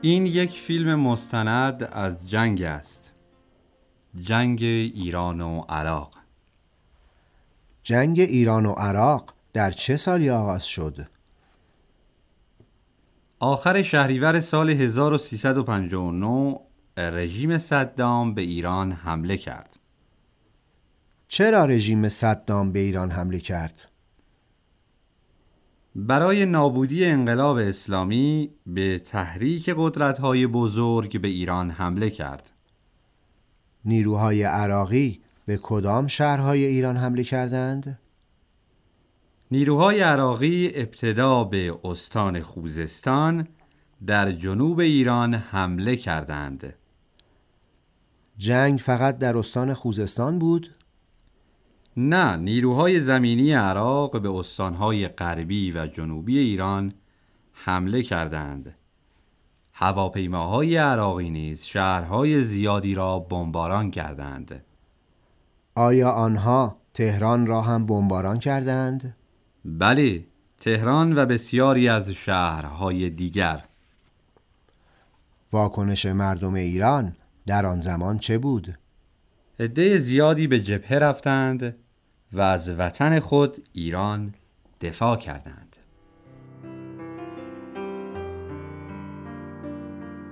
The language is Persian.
این یک فیلم مستند از جنگ است جنگ ایران و عراق جنگ ایران و عراق در چه سالی آغاز شد؟ آخر شهریور سال 1359 رژیم صدام به ایران حمله کرد چرا رژیم صدام به ایران حمله کرد؟ برای نابودی انقلاب اسلامی به تحریک قدرت‌های بزرگ به ایران حمله کرد نیروهای عراقی به کدام شهرهای ایران حمله کردند؟ نیروهای عراقی ابتدا به استان خوزستان در جنوب ایران حمله کردند جنگ فقط در استان خوزستان بود؟ نه نیروهای زمینی عراق به استانهای غربی و جنوبی ایران حمله کردند هواپیماهای عراقی نیز شهرهای زیادی را بمباران کردند آیا آنها تهران را هم بمباران کردند؟ بله تهران و بسیاری از شهرهای دیگر واکنش مردم ایران در آن زمان چه بود؟ عده زیادی به جبهه رفتند و از وطن خود ایران دفاع کردند.